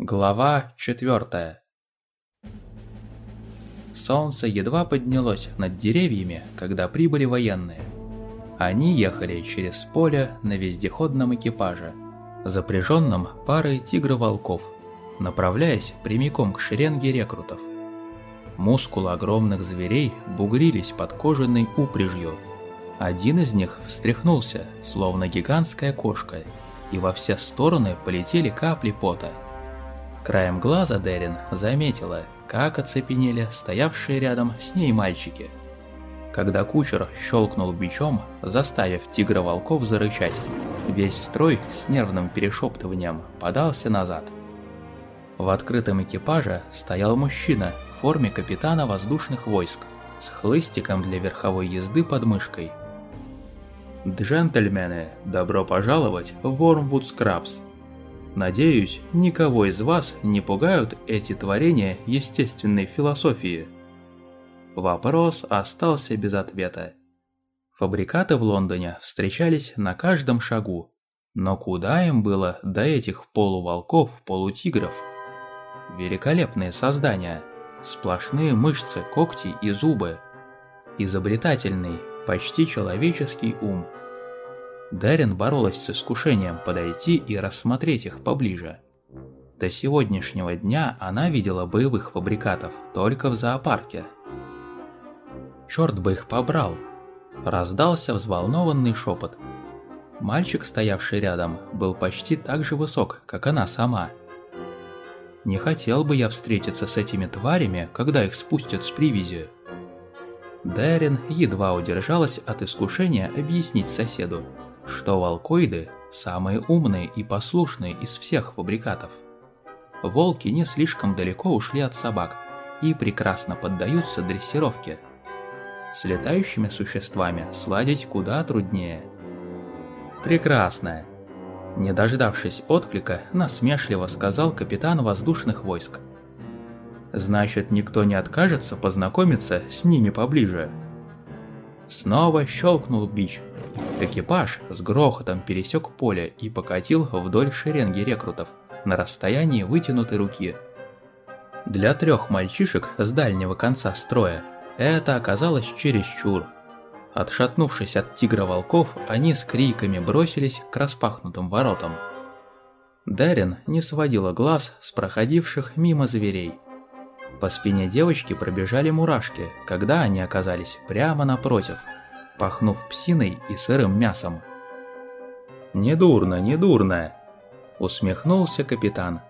Глава 4 Солнце едва поднялось над деревьями, когда прибыли военные. Они ехали через поле на вездеходном экипаже, запряженном парой тигров-волков, направляясь прямиком к шеренге рекрутов. Мускулы огромных зверей бугрились под кожаной упряжью. Один из них встряхнулся, словно гигантская кошка, и во все стороны полетели капли пота – Краем глаза Дерин заметила, как оцепенели стоявшие рядом с ней мальчики. Когда кучер щелкнул бичом, заставив тигра-волков зарычать, весь строй с нервным перешептыванием подался назад. В открытом экипаже стоял мужчина в форме капитана воздушных войск с хлыстиком для верховой езды под мышкой. «Джентльмены, добро пожаловать в Вормвуд Скрабс», Надеюсь, никого из вас не пугают эти творения естественной философии. Вопрос остался без ответа. Фабрикаты в Лондоне встречались на каждом шагу, но куда им было до этих полуволков-полутигров? Великолепные создания, сплошные мышцы, когти и зубы, изобретательный, почти человеческий ум – Дарин боролась с искушением подойти и рассмотреть их поближе. До сегодняшнего дня она видела боевых фабрикатов только в зоопарке. Черт бы их побрал! Раздался взволнованный шепот. Мальчик, стоявший рядом, был почти так же высок, как она сама. Не хотел бы я встретиться с этими тварями, когда их спустят с привязи. Дэрин едва удержалась от искушения объяснить соседу, что волкоиды – самые умные и послушные из всех фабрикатов. Волки не слишком далеко ушли от собак и прекрасно поддаются дрессировке. С летающими существами сладить куда труднее. Прекрасно. Не дождавшись отклика, насмешливо сказал капитан воздушных войск. Значит, никто не откажется познакомиться с ними поближе. Снова щелкнул бич, Экипаж с грохотом пересек поле и покатил вдоль шеренги рекрутов на расстоянии вытянутой руки. Для трех мальчишек с дальнего конца строя это оказалось чересчур. Отшатнувшись от тигра-волков, они с криками бросились к распахнутым воротам. Дарин не сводила глаз с проходивших мимо зверей. По спине девочки пробежали мурашки, когда они оказались прямо напротив – пахнув псиной и сырым мясом. «Недурно, недурно!» – усмехнулся капитан.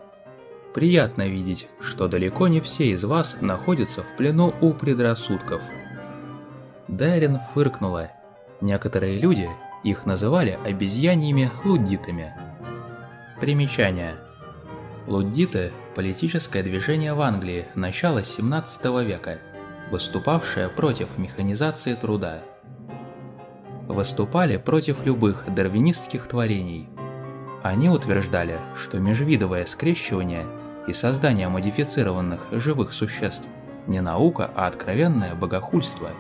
«Приятно видеть, что далеко не все из вас находятся в плену у предрассудков». Дайрен фыркнула. Некоторые люди их называли обезьяньями-луддитами. Примечание. Луддиты – политическое движение в Англии начала 17 века, выступавшее против механизации труда выступали против любых дарвинистских творений. Они утверждали, что межвидовое скрещивание и создание модифицированных живых существ не наука, а откровенное богохульство.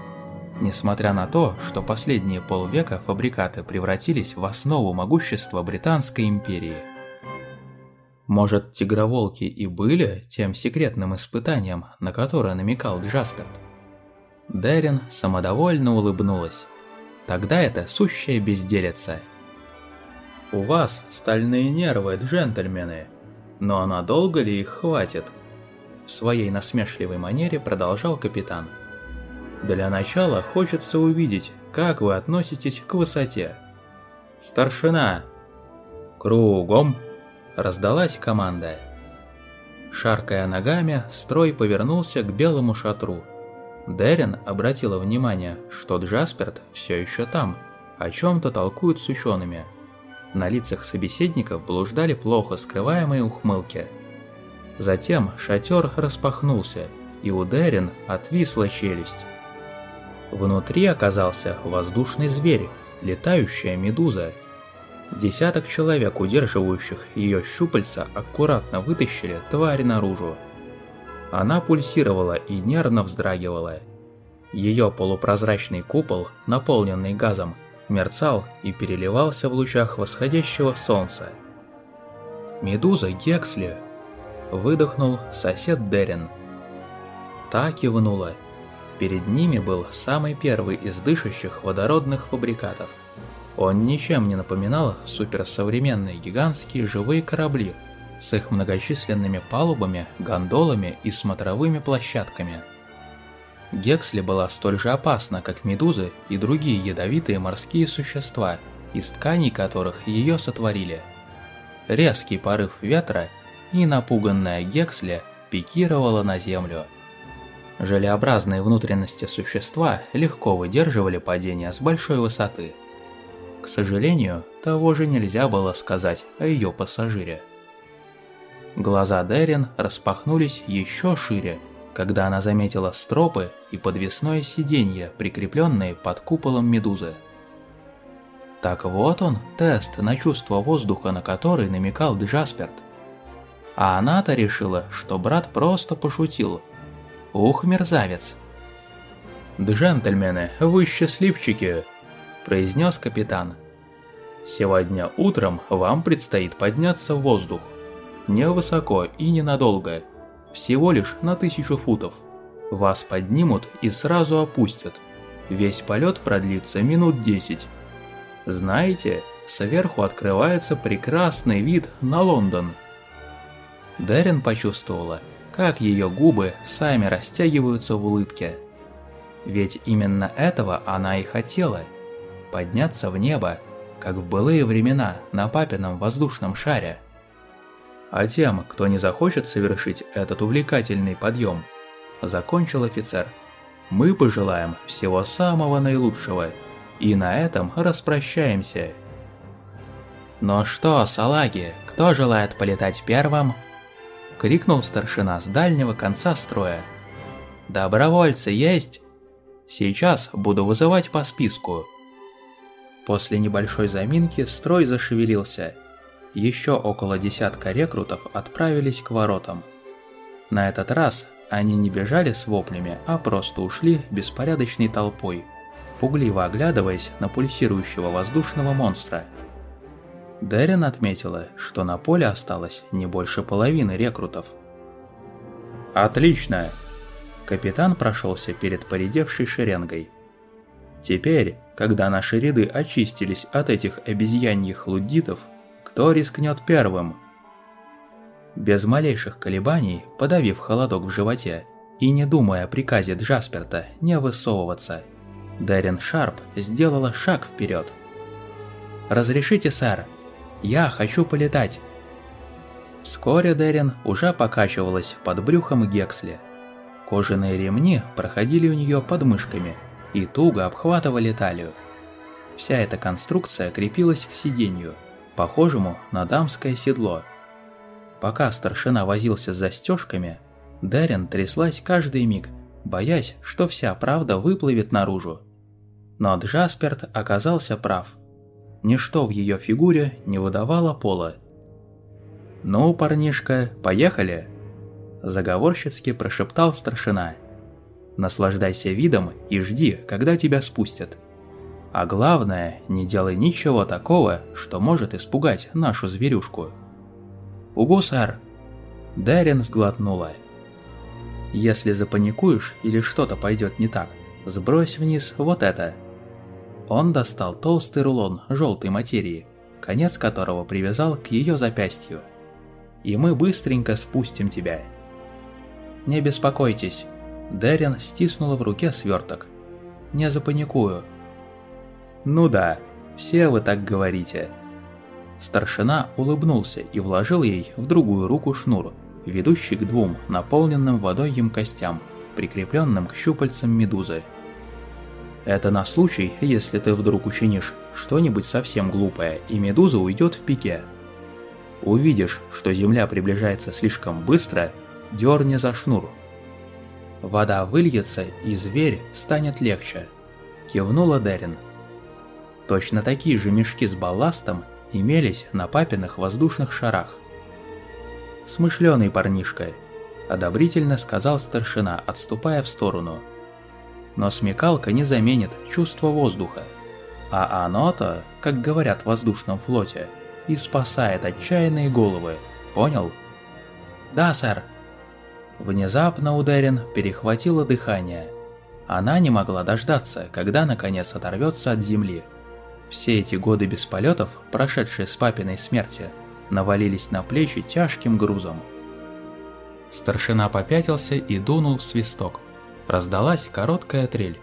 Несмотря на то, что последние полвека фабрикаты превратились в основу могущества Британской империи. Может, тигроволки и были тем секретным испытанием, на которое намекал Джасперт? Дерин самодовольно улыбнулась. Тогда это сущая безделица. У вас стальные нервы, джентльмены, но надолго ли их хватит? В своей насмешливой манере продолжал капитан. Для начала хочется увидеть, как вы относитесь к высоте. Старшина! Кругом! Раздалась команда. Шаркая ногами, строй повернулся к белому шатру – Дерин обратила внимание, что Джасперт все еще там, о чем-то толкует с учеными. На лицах собеседников блуждали плохо скрываемые ухмылки. Затем шатер распахнулся, и у Дерин отвисла челюсть. Внутри оказался воздушный зверь, летающая медуза. Десяток человек, удерживающих ее щупальца, аккуратно вытащили тварь наружу. Она пульсировала и нервно вздрагивала. Ее полупрозрачный купол, наполненный газом, мерцал и переливался в лучах восходящего солнца. «Медуза Гексли!» выдохнул сосед Дерин. Та кивнула. Перед ними был самый первый из дышащих водородных фабрикатов. Он ничем не напоминал суперсовременные гигантские живые корабли с их многочисленными палубами, гондолами и смотровыми площадками. Гексли была столь же опасна, как медузы и другие ядовитые морские существа, из тканей которых ее сотворили. Резкий порыв ветра и напуганная Гексли пикировала на землю. Желеобразные внутренности существа легко выдерживали падение с большой высоты. К сожалению, того же нельзя было сказать о ее пассажире. Глаза Дерин распахнулись еще шире, когда она заметила стропы и подвесное сиденье, прикрепленные под куполом медузы. Так вот он, тест на чувство воздуха, на который намекал Джасперт. А она-то решила, что брат просто пошутил. Ух, мерзавец. «Джентльмены, вы счастливчики!» – произнес капитан. «Сегодня утром вам предстоит подняться в воздух. Не высоко и ненадолго, всего лишь на тысячу футов. Вас поднимут и сразу опустят. Весь полет продлится минут 10. Знаете, сверху открывается прекрасный вид на Лондон. Дэрин почувствовала, как ее губы сами растягиваются в улыбке. Ведь именно этого она и хотела – подняться в небо, как в былые времена на папином воздушном шаре. А тем, кто не захочет совершить этот увлекательный подъем, закончил офицер, мы пожелаем всего самого наилучшего и на этом распрощаемся. «Ну что, салаги, кто желает полетать первым?» — крикнул старшина с дальнего конца строя. «Добровольцы есть? Сейчас буду вызывать по списку». После небольшой заминки строй зашевелился, еще около десятка рекрутов отправились к воротам. На этот раз они не бежали с воплями, а просто ушли беспорядочной толпой, пугливо оглядываясь на пульсирующего воздушного монстра. Дэрин отметила, что на поле осталось не больше половины рекрутов. «Отлично!» Капитан прошелся перед поредевшей шеренгой. Теперь, когда наши ряды очистились от этих обезьяньих луддитов, кто рискнет первым? Без малейших колебаний, подавив холодок в животе и не думая о приказе Джасперта не высовываться, Дэрин Шарп сделала шаг вперед. «Разрешите, сэр? Я хочу полетать!» Вскоре Дэрин уже покачивалась под брюхом Гексли. Кожаные ремни проходили у нее под мышками и туго обхватывали талию. Вся эта конструкция крепилась к сиденью – похожему на дамское седло. Пока старшина возился с застежками, Дерин тряслась каждый миг, боясь, что вся правда выплывет наружу. Но Джасперт оказался прав. Ничто в ее фигуре не выдавало пола. «Ну, парнишка, поехали!» Заговорщицки прошептал старшина. «Наслаждайся видом и жди, когда тебя спустят». А главное, не делай ничего такого, что может испугать нашу зверюшку. «Угу, сэр!» Дэрин сглотнула. «Если запаникуешь или что-то пойдет не так, сбрось вниз вот это». Он достал толстый рулон желтой материи, конец которого привязал к ее запястью. «И мы быстренько спустим тебя». «Не беспокойтесь», Дэрин стиснула в руке сверток. «Не запаникую, «Ну да, все вы так говорите». Старшина улыбнулся и вложил ей в другую руку шнур, ведущий к двум наполненным водой емкостям, прикрепленным к щупальцам медузы. Это на случай, если ты вдруг учинишь что-нибудь совсем глупое, и медуза уйдет в пике. Увидишь, что земля приближается слишком быстро, дерни за шнур. Вода выльется, и зверь станет легче. Кивнула Дерин. Точно такие же мешки с балластом имелись на папиных воздушных шарах. «Смышленый парнишка», – одобрительно сказал старшина, отступая в сторону. «Но смекалка не заменит чувство воздуха. А оно-то, как говорят в воздушном флоте, и спасает отчаянные головы, понял?» «Да, сэр». Внезапно у Дерин перехватило дыхание. Она не могла дождаться, когда наконец оторвется от земли. Все эти годы без полетов, прошедшие с папиной смерти, навалились на плечи тяжким грузом. Старшина попятился и дунул в свисток. Раздалась короткая трель.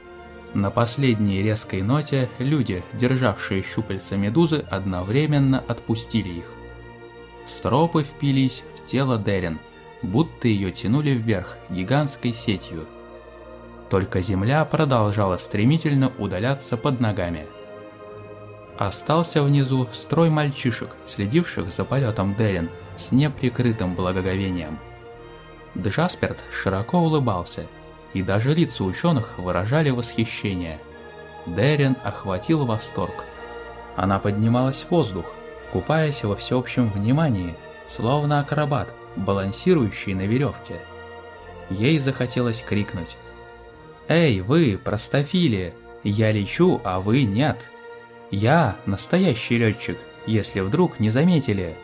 На последней резкой ноте люди, державшие щупальца медузы, одновременно отпустили их. Стропы впились в тело Дерин, будто ее тянули вверх гигантской сетью. Только земля продолжала стремительно удаляться под ногами. Остался внизу строй мальчишек, следивших за полетом Дерин с неприкрытым благоговением. Джасперт широко улыбался – и даже лица ученых выражали восхищение. Дерин охватил восторг. Она поднималась в воздух, купаясь во всеобщем внимании, словно акробат, балансирующий на веревке. Ей захотелось крикнуть. «Эй, вы, простофили! Я лечу, а вы нет! Я настоящий летчик, если вдруг не заметили!»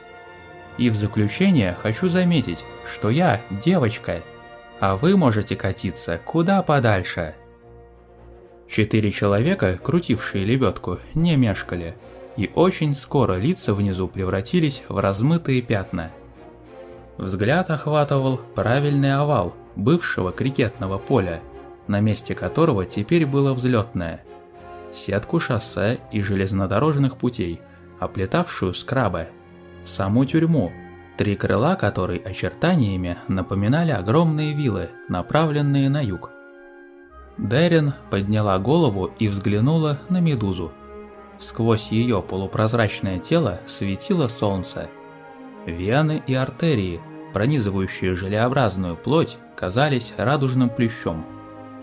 И в заключение хочу заметить, что я девочка – а вы можете катиться куда подальше. Четыре человека, крутившие лебедку, не мешкали, и очень скоро лица внизу превратились в размытые пятна. Взгляд охватывал правильный овал бывшего крикетного поля, на месте которого теперь было взлетное. Сетку шоссе и железнодорожных путей, оплетавшую скрабы, саму тюрьму, три крыла которой очертаниями напоминали огромные вилы, направленные на юг. Дерин подняла голову и взглянула на медузу. Сквозь ее полупрозрачное тело светило солнце. Вены и артерии, пронизывающие желеобразную плоть, казались радужным плющом.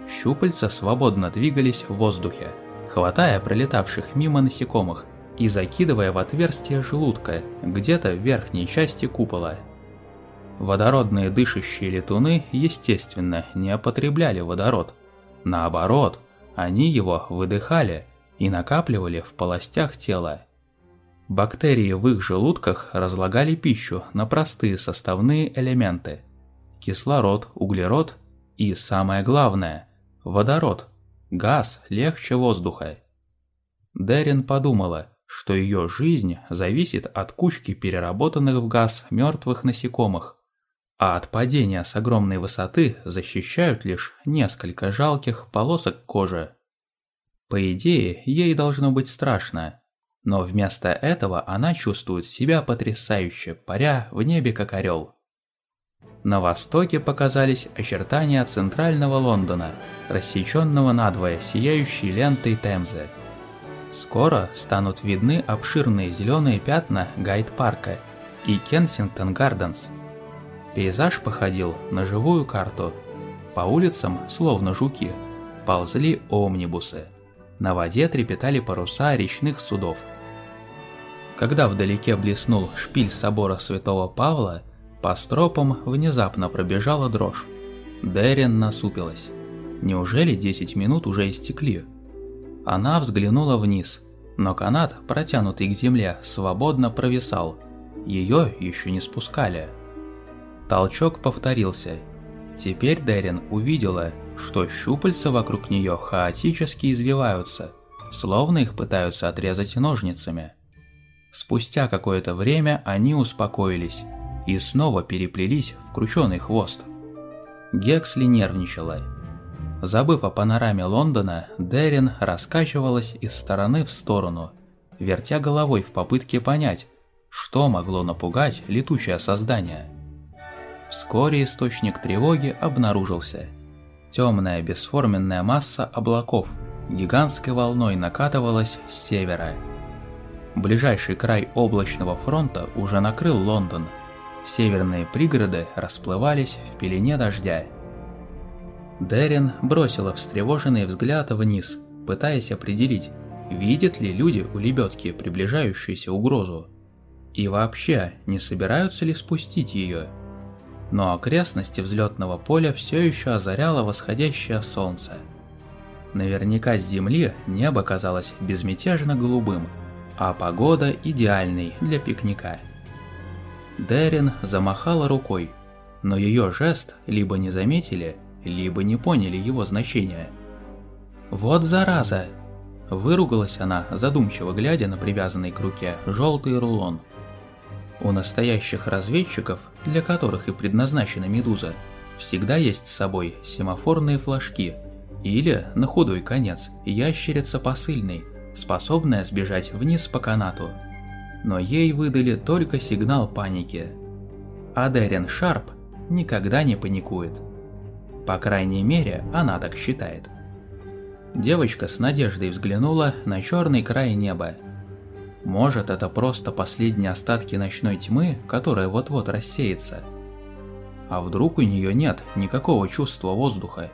Щупальца свободно двигались в воздухе, хватая пролетавших мимо насекомых и закидывая в отверстие желудка, где-то в верхней части купола. Водородные дышащие летуны, естественно, не употребляли водород. Наоборот, они его выдыхали и накапливали в полостях тела. Бактерии в их желудках разлагали пищу на простые составные элементы – кислород, углерод и, самое главное, водород – газ легче воздуха. Дерин подумала – что ее жизнь зависит от кучки переработанных в газ мертвых насекомых, а от падения с огромной высоты защищают лишь несколько жалких полосок кожи. По идее, ей должно быть страшно, но вместо этого она чувствует себя потрясающе, паря в небе как орел. На востоке показались очертания центрального Лондона, рассеченного надвое сияющей лентой Темзы. Скоро станут видны обширные зеленые пятна Гайд-парка и Кенсингтон-Гарденс. Пейзаж походил на живую карту. По улицам, словно жуки, ползли омнибусы. На воде трепетали паруса речных судов. Когда вдалеке блеснул шпиль собора Святого Павла, по стропам внезапно пробежала дрожь. Дерин насупилась. Неужели 10 минут уже истекли? Она взглянула вниз, но канат, протянутый к земле, свободно провисал. Ее еще не спускали. Толчок повторился. Теперь Дерин увидела, что щупальца вокруг нее хаотически извиваются, словно их пытаются отрезать ножницами. Спустя какое-то время они успокоились и снова переплелись в крученый хвост. Гексли нервничала Забыв о панораме Лондона, Дерин раскачивалась из стороны в сторону, вертя головой в попытке понять, что могло напугать летучее создание. Вскоре источник тревоги обнаружился. Темная бесформенная масса облаков гигантской волной накатывалась с севера. Ближайший край облачного фронта уже накрыл Лондон. Северные пригороды расплывались в пелене дождя. Дерин бросила встревоженный взгляд вниз, пытаясь определить, видят ли люди у лебедки приближающуюся угрозу. И вообще, не собираются ли спустить ее? Но окрестности взлетного поля все еще озаряло восходящее солнце. Наверняка с земли небо казалось безмятежно голубым, а погода идеальной для пикника. Дерин замахала рукой, но ее жест либо не заметили, либо не поняли его значения. «Вот зараза!» Выругалась она, задумчиво глядя на привязанный к руке желтый рулон. У настоящих разведчиков, для которых и предназначена медуза, всегда есть с собой семафорные флажки или, на худой конец, ящерица посыльный, способная сбежать вниз по канату. Но ей выдали только сигнал паники. А Дерен Шарп никогда не паникует. По крайней мере, она так считает. Девочка с надеждой взглянула на черный край неба. Может, это просто последние остатки ночной тьмы, которая вот-вот рассеется. А вдруг у нее нет никакого чувства воздуха,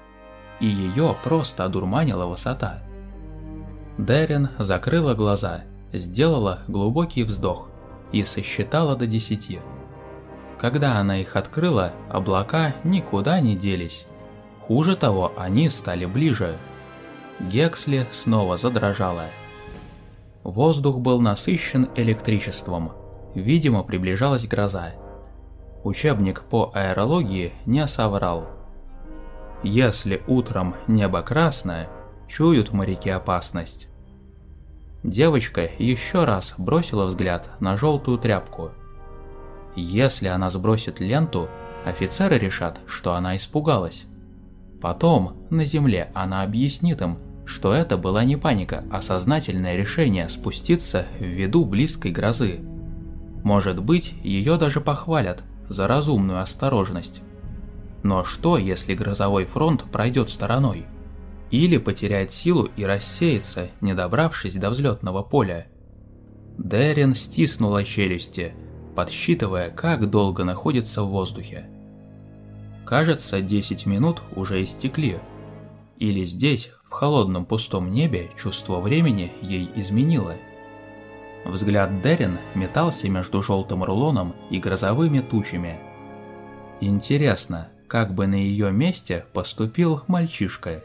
и ее просто одурманила высота. Дерин закрыла глаза, сделала глубокий вздох и сосчитала до десяти. Когда она их открыла, облака никуда не делись. Хуже того, они стали ближе. Гексли снова задрожала. Воздух был насыщен электричеством. Видимо, приближалась гроза. Учебник по аэрологии не соврал. Если утром небо красное, чуют моряки опасность. Девочка еще раз бросила взгляд на желтую тряпку. Если она сбросит ленту, офицеры решат, что она испугалась. Потом, на земле, она объяснит им, что это была не паника, а сознательное решение спуститься в виду близкой грозы. Может быть, ее даже похвалят за разумную осторожность. Но что, если грозовой фронт пройдет стороной? Или потеряет силу и рассеется, не добравшись до взлетного поля? Дерин стиснула челюсти – подсчитывая, как долго находится в воздухе. Кажется, 10 минут уже истекли. Или здесь, в холодном пустом небе, чувство времени ей изменило. Взгляд Дерин метался между желтым рулоном и грозовыми тучами. Интересно, как бы на ее месте поступил мальчишка.